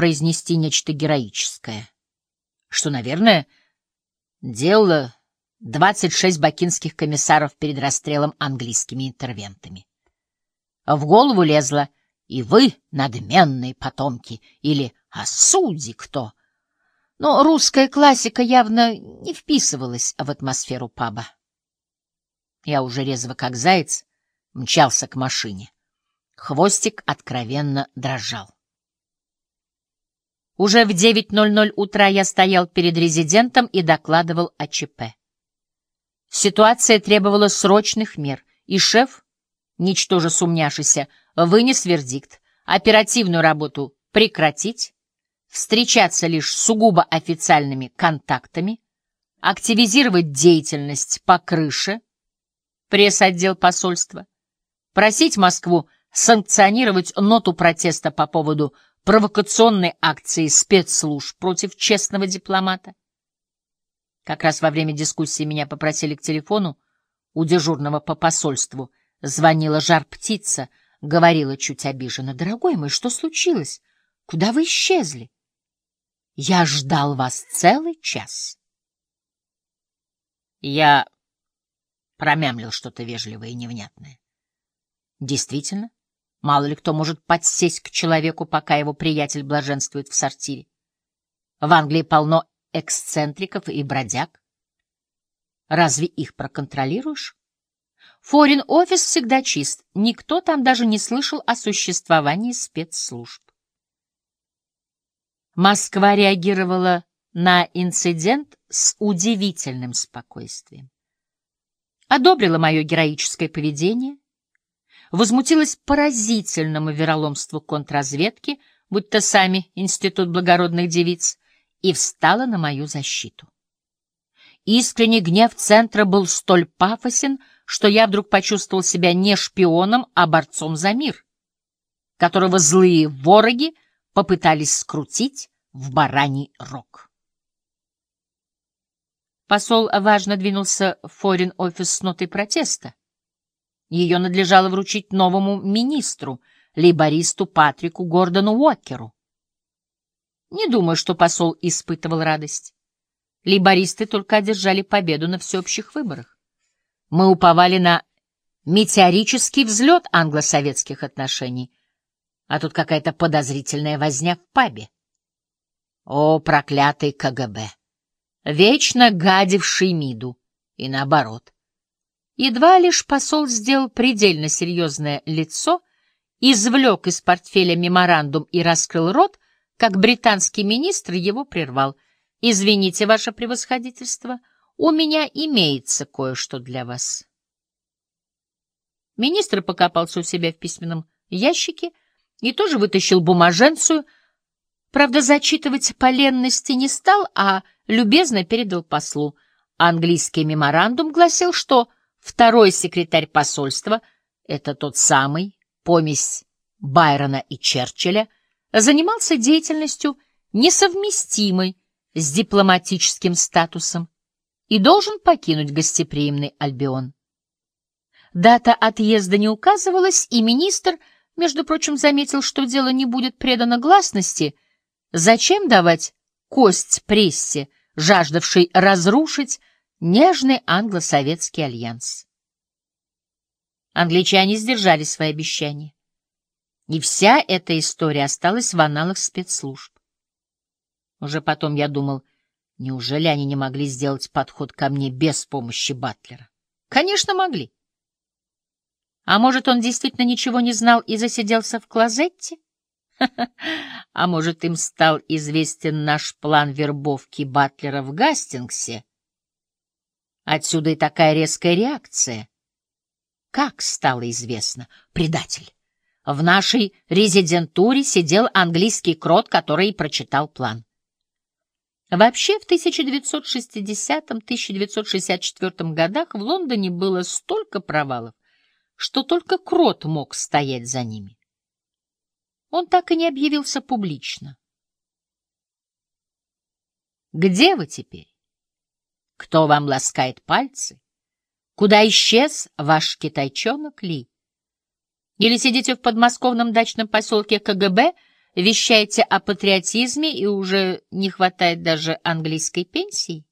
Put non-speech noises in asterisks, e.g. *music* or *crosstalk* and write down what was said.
произнести нечто героическое, что, наверное, делало 26 бакинских комиссаров перед расстрелом английскими интервентами. В голову лезло «И вы, надменные потомки» или «А судьи кто?» Но русская классика явно не вписывалась в атмосферу паба. Я уже резво, как заяц, мчался к машине. Хвостик откровенно дрожал. Уже в 9.00 утра я стоял перед резидентом и докладывал о ЧП. Ситуация требовала срочных мер, и шеф, ничтоже сумняшися, вынес вердикт оперативную работу прекратить, встречаться лишь сугубо официальными контактами, активизировать деятельность по крыше, пресс-отдел посольства, просить Москву санкционировать ноту протеста по поводу провокационной акции спецслужб против честного дипломата. Как раз во время дискуссии меня попросили к телефону у дежурного по посольству. Звонила жар-птица, говорила чуть обиженно. «Дорогой мой, что случилось? Куда вы исчезли? Я ждал вас целый час». Я промямлил что-то вежливое и невнятное. Действительно, мало ли кто может подсесть к человеку, пока его приятель блаженствует в сортире. В Англии полно эксцентриков и бродяг. Разве их проконтролируешь? Форин-офис всегда чист, никто там даже не слышал о существовании спецслужб. Москва реагировала на инцидент с удивительным спокойствием. Одобрила мое героическое поведение, возмутилась поразительному вероломству контрразведки, будто сами Институт благородных девиц, и встала на мою защиту. Искренний гнев центра был столь пафосен, что я вдруг почувствовал себя не шпионом, а борцом за мир, которого злые вороги попытались скрутить в бараний рог. Посол важно двинулся в форин-офис с нотой протеста. Ее надлежало вручить новому министру, лейбористу Патрику Гордону Уокеру. Не думаю, что посол испытывал радость. Лейбористы только одержали победу на всеобщих выборах. Мы уповали на метеорический взлет англо-советских отношений, а тут какая-то подозрительная возня в пабе. О, проклятый КГБ! Вечно гадивший МИДу, и наоборот. Едва лишь посол сделал предельно серьезное лицо, извлек из портфеля меморандум и раскрыл рот, как британский министр его прервал. «Извините, ваше превосходительство, у меня имеется кое-что для вас». Министр покопался у себя в письменном ящике и тоже вытащил бумаженцию, правда, зачитывать поленности не стал, а любезно передал послу. Английский меморандум гласил, что второй секретарь посольства — это тот самый, помесь Байрона и Черчилля — занимался деятельностью, несовместимой с дипломатическим статусом, и должен покинуть гостеприимный Альбион. Дата отъезда не указывалась, и министр, между прочим, заметил, что дело не будет предано гласности. Зачем давать кость прессе, жаждавшей разрушить нежный англо-советский альянс? Англичане сдержали свои обещания. И вся эта история осталась в аналах спецслужб. Уже потом я думал, неужели они не могли сделать подход ко мне без помощи Батлера? Конечно, могли. А может, он действительно ничего не знал и засиделся в клозетте? *laughs* А может, им стал известен наш план вербовки Батлера в Гастингсе? Отсюда и такая резкая реакция. Как стало известно? Предатель. В нашей резидентуре сидел английский крот, который прочитал план. Вообще, в 1960-1964 годах в Лондоне было столько провалов, что только крот мог стоять за ними. Он так и не объявился публично. Где вы теперь? Кто вам ласкает пальцы? Куда исчез ваш китайчонок Ли? Или сидите в подмосковном дачном поселке КГБ, вещаете о патриотизме и уже не хватает даже английской пенсии?